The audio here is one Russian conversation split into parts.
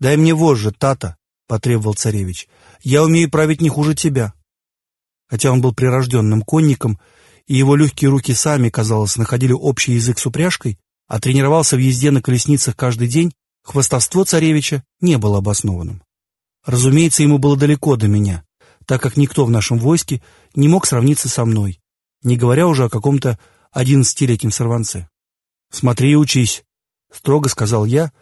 «Дай мне вожжи, Тата», — потребовал царевич. «Я умею править не хуже тебя». Хотя он был прирожденным конником, и его легкие руки сами, казалось, находили общий язык с упряжкой, а тренировался в езде на колесницах каждый день, хвастовство царевича не было обоснованным. Разумеется, ему было далеко до меня, так как никто в нашем войске не мог сравниться со мной, не говоря уже о каком-то одиннадцатилетнем сорванце. «Смотри и учись», — строго сказал я,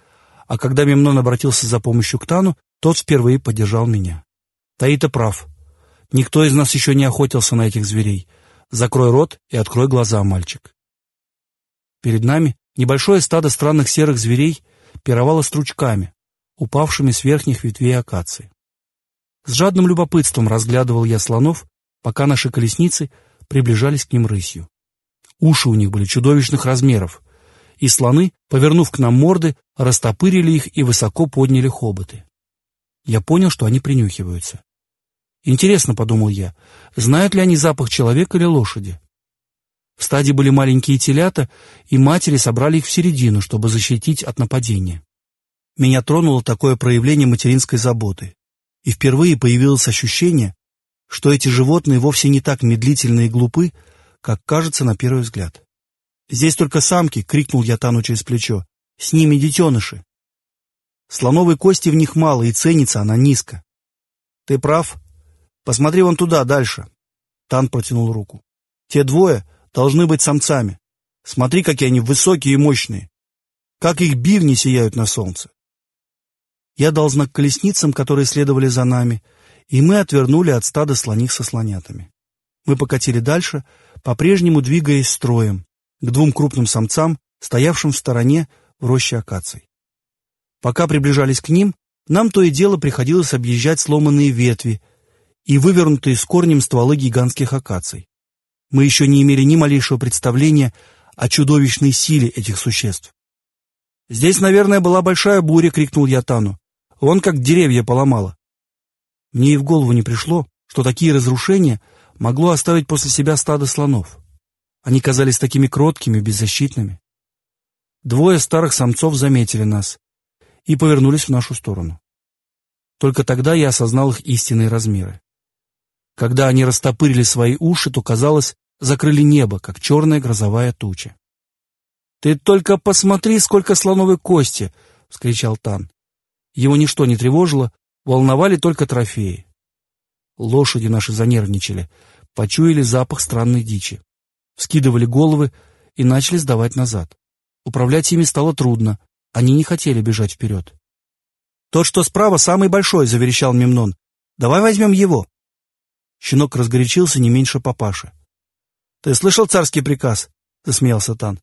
а когда Мемнон обратился за помощью к Тану, тот впервые поддержал меня. Таита прав. Никто из нас еще не охотился на этих зверей. Закрой рот и открой глаза, мальчик. Перед нами небольшое стадо странных серых зверей пировало стручками, упавшими с верхних ветвей акации. С жадным любопытством разглядывал я слонов, пока наши колесницы приближались к ним рысью. Уши у них были чудовищных размеров, и слоны, повернув к нам морды, растопырили их и высоко подняли хоботы. Я понял, что они принюхиваются. Интересно, подумал я, знают ли они запах человека или лошади? В стаде были маленькие телята, и матери собрали их в середину, чтобы защитить от нападения. Меня тронуло такое проявление материнской заботы, и впервые появилось ощущение, что эти животные вовсе не так медлительны и глупы, как кажется на первый взгляд. «Здесь только самки!» — крикнул я Тану через плечо. «С ними детеныши!» Слоновой кости в них мало, и ценится она низко. «Ты прав. Посмотри вон туда, дальше!» Тан протянул руку. «Те двое должны быть самцами. Смотри, какие они высокие и мощные. Как их бивни сияют на солнце!» Я дал знак колесницам, которые следовали за нами, и мы отвернули от стада слоних со слонятами. Мы покатили дальше, по-прежнему двигаясь строем, к двум крупным самцам, стоявшим в стороне в роще акаций. Пока приближались к ним, нам то и дело приходилось объезжать сломанные ветви и вывернутые с корнем стволы гигантских акаций. Мы еще не имели ни малейшего представления о чудовищной силе этих существ. «Здесь, наверное, была большая буря», — крикнул я Тану. «Вон как деревья поломало». Мне и в голову не пришло, что такие разрушения могло оставить после себя стадо слонов. Они казались такими кроткими, беззащитными. Двое старых самцов заметили нас и повернулись в нашу сторону. Только тогда я осознал их истинные размеры. Когда они растопырили свои уши, то, казалось, закрыли небо, как черная грозовая туча. «Ты только посмотри, сколько слоновой кости!» — вскричал Тан. Его ничто не тревожило, волновали только трофеи. Лошади наши занервничали, почуяли запах странной дичи вскидывали головы и начали сдавать назад. Управлять ими стало трудно, они не хотели бежать вперед. «Тот, что справа, самый большой», — заверещал Мемнон. «Давай возьмем его». Щенок разгорячился не меньше папаши. «Ты слышал царский приказ?» — засмеялся Тан.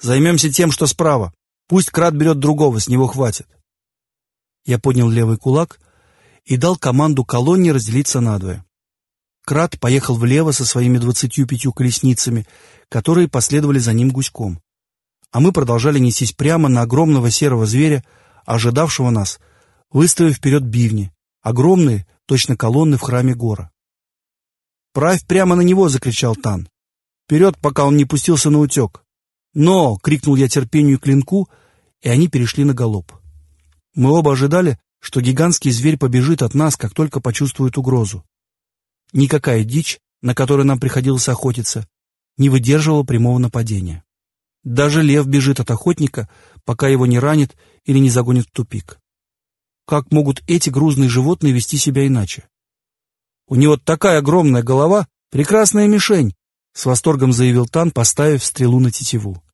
«Займемся тем, что справа. Пусть Крат берет другого, с него хватит». Я поднял левый кулак и дал команду колонне разделиться надвое. Крат поехал влево со своими двадцатью пятью колесницами, которые последовали за ним гуськом. А мы продолжали нестись прямо на огромного серого зверя, ожидавшего нас, выставив вперед бивни, огромные, точно колонны в храме гора. «Правь прямо на него!» — закричал Тан. «Вперед, пока он не пустился на утек!» «Но!» — крикнул я терпению клинку, и они перешли на галоп. Мы оба ожидали, что гигантский зверь побежит от нас, как только почувствует угрозу. Никакая дичь, на которую нам приходилось охотиться, не выдерживала прямого нападения. Даже лев бежит от охотника, пока его не ранит или не загонит в тупик. Как могут эти грузные животные вести себя иначе? У него такая огромная голова, прекрасная мишень, с восторгом заявил Тан, поставив стрелу на тетиву.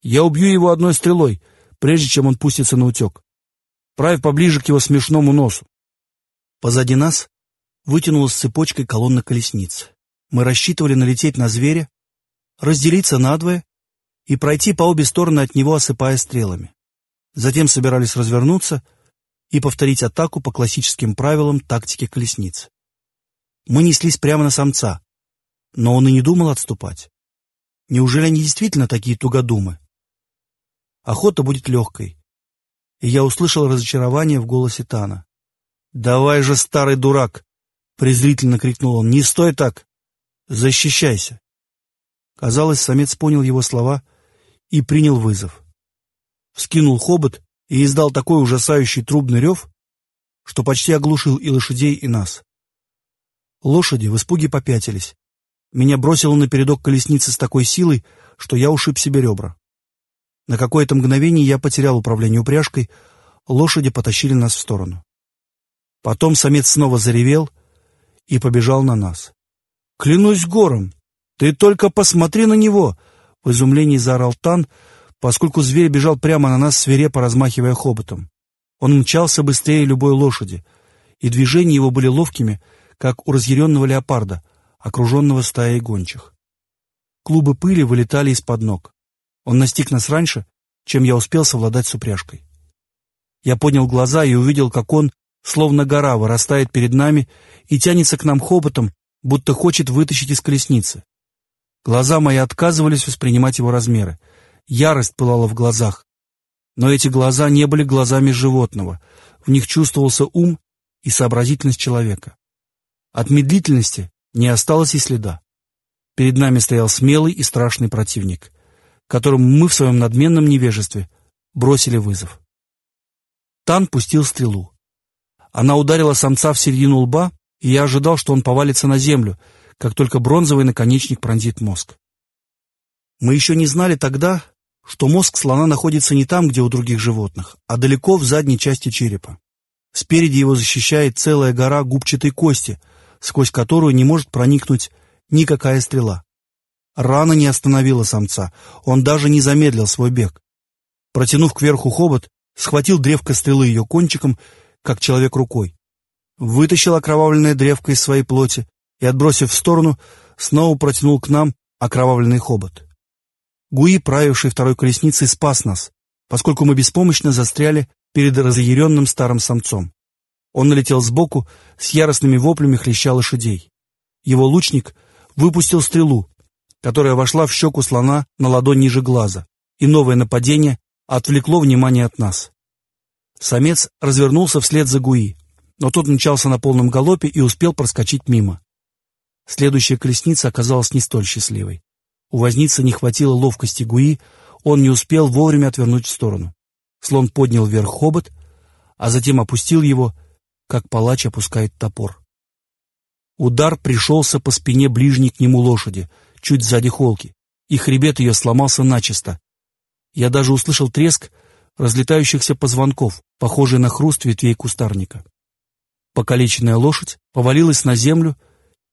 Я убью его одной стрелой, прежде чем он пустится на утек. Правь поближе к его смешному носу. Позади нас вытянулась цепочкой колонна колесниц. Мы рассчитывали налететь на зверя, разделиться надвое и пройти по обе стороны от него, осыпая стрелами. Затем собирались развернуться и повторить атаку по классическим правилам тактики колесниц. Мы неслись прямо на самца, но он и не думал отступать. Неужели они действительно такие тугодумы? Охота будет легкой, и я услышал разочарование в голосе Тана. «Давай же, старый дурак, презрительно крикнул он. «Не стой так! Защищайся!» Казалось, самец понял его слова и принял вызов. Вскинул хобот и издал такой ужасающий трубный рев, что почти оглушил и лошадей, и нас. Лошади в испуге попятились. Меня бросило на передок колесницы с такой силой, что я ушиб себе ребра. На какое-то мгновение я потерял управление упряжкой, лошади потащили нас в сторону. Потом самец снова заревел и побежал на нас. «Клянусь гором! Ты только посмотри на него!» В изумлении заорал Тан, поскольку зверь бежал прямо на нас, свирепо размахивая хоботом. Он мчался быстрее любой лошади, и движения его были ловкими, как у разъяренного леопарда, окруженного стаей гончих. Клубы пыли вылетали из-под ног. Он настиг нас раньше, чем я успел совладать с упряжкой. Я поднял глаза и увидел, как он, словно гора, вырастает перед нами и тянется к нам хоботом, будто хочет вытащить из колесницы. Глаза мои отказывались воспринимать его размеры. Ярость пылала в глазах. Но эти глаза не были глазами животного. В них чувствовался ум и сообразительность человека. От медлительности не осталось и следа. Перед нами стоял смелый и страшный противник, которому мы в своем надменном невежестве бросили вызов. Тан пустил стрелу. Она ударила самца в середину лба, и я ожидал, что он повалится на землю, как только бронзовый наконечник пронзит мозг. Мы еще не знали тогда, что мозг слона находится не там, где у других животных, а далеко в задней части черепа. Спереди его защищает целая гора губчатой кости, сквозь которую не может проникнуть никакая стрела. Рана не остановила самца, он даже не замедлил свой бег. Протянув кверху хобот, схватил древко стрелы ее кончиком, как человек рукой. Вытащил окровавленное древко из своей плоти и, отбросив в сторону, снова протянул к нам окровавленный хобот. Гуи, правивший второй колесницей, спас нас, поскольку мы беспомощно застряли перед разъяренным старым самцом. Он налетел сбоку, с яростными воплями хлеща лошадей. Его лучник выпустил стрелу, которая вошла в щеку слона на ладонь ниже глаза, и новое нападение отвлекло внимание от нас. Самец развернулся вслед за Гуи, но тот мчался на полном галопе и успел проскочить мимо. Следующая колесница оказалась не столь счастливой. У возницы не хватило ловкости Гуи, он не успел вовремя отвернуть в сторону. Слон поднял вверх хобот, а затем опустил его, как палач опускает топор. Удар пришелся по спине ближней к нему лошади, чуть сзади холки, и хребет ее сломался начисто. Я даже услышал треск разлетающихся позвонков, похожий на хруст ветвей кустарника. Покалеченная лошадь повалилась на землю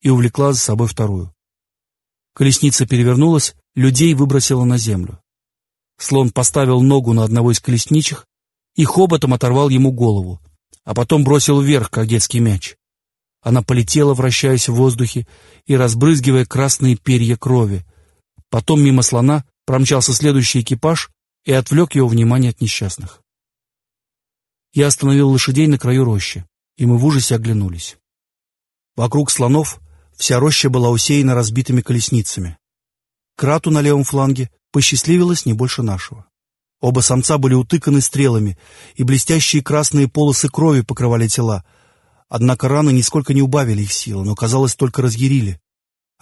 и увлекла за собой вторую. Колесница перевернулась, людей выбросила на землю. Слон поставил ногу на одного из колесничих и хоботом оторвал ему голову, а потом бросил вверх, как детский мяч. Она полетела, вращаясь в воздухе и разбрызгивая красные перья крови. Потом мимо слона промчался следующий экипаж и отвлек его внимание от несчастных. Я остановил лошадей на краю рощи, и мы в ужасе оглянулись. Вокруг слонов вся роща была усеяна разбитыми колесницами. Крату на левом фланге посчастливилось не больше нашего. Оба самца были утыканы стрелами, и блестящие красные полосы крови покрывали тела. Однако раны нисколько не убавили их силы, но, казалось, только разъярили.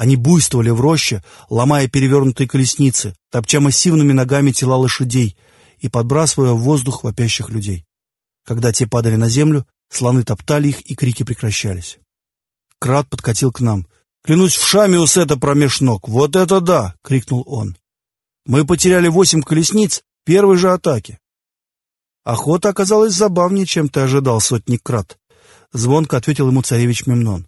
Они буйствовали в роще, ломая перевернутые колесницы, топча массивными ногами тела лошадей и подбрасывая в воздух вопящих людей. Когда те падали на землю, слоны топтали их, и крики прекращались. Крат подкатил к нам. «Клянусь в Шамиус это промеж ног! Вот это да!» — крикнул он. «Мы потеряли восемь колесниц первой же атаки. Охота оказалась забавнее, чем ты ожидал, сотник крат. Звонко ответил ему царевич Мемнон.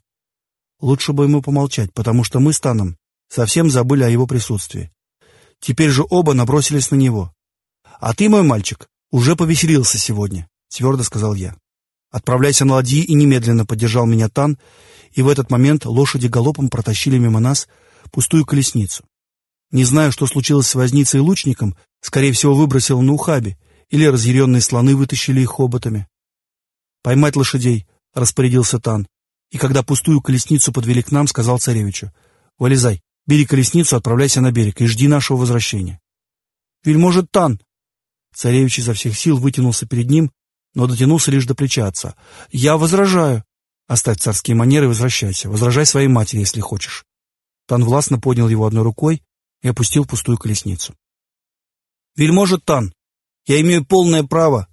Лучше бы ему помолчать, потому что мы с Таном совсем забыли о его присутствии. Теперь же оба набросились на него. «А ты, мой мальчик, уже повеселился сегодня», — твердо сказал я. «Отправляйся на ладьи и немедленно поддержал меня Тан, и в этот момент лошади галопом протащили мимо нас пустую колесницу. Не знаю, что случилось с возницей и лучником, скорее всего, выбросил на ухабе, или разъяренные слоны вытащили их хоботами. «Поймать лошадей», — распорядился Тан, и когда пустую колесницу подвели к нам, сказал царевичу, «Вылезай, бери колесницу, отправляйся на берег и жди нашего возвращения». «Вельможет Тан!» Царевич изо всех сил вытянулся перед ним, но дотянулся лишь до плеча отца. «Я возражаю!» «Оставь царские манеры и возвращайся. Возражай своей матери, если хочешь». Тан властно поднял его одной рукой и опустил пустую колесницу. «Вельможа Тан, я имею полное право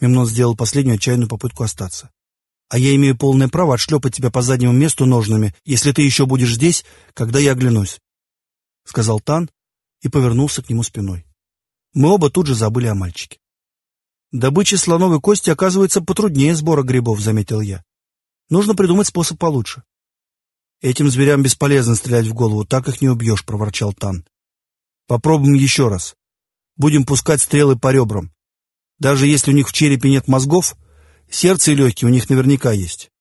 Мемнон сделал последнюю отчаянную попытку остаться. «А я имею полное право отшлепать тебя по заднему месту ножными, если ты еще будешь здесь, когда я оглянусь», — сказал Тан и повернулся к нему спиной. Мы оба тут же забыли о мальчике. «Добыча слоновой кости оказывается потруднее сбора грибов», — заметил я. «Нужно придумать способ получше». «Этим зверям бесполезно стрелять в голову, так их не убьешь», — проворчал Тан. «Попробуем еще раз. Будем пускать стрелы по ребрам. Даже если у них в черепе нет мозгов, сердце и легкие у них наверняка есть».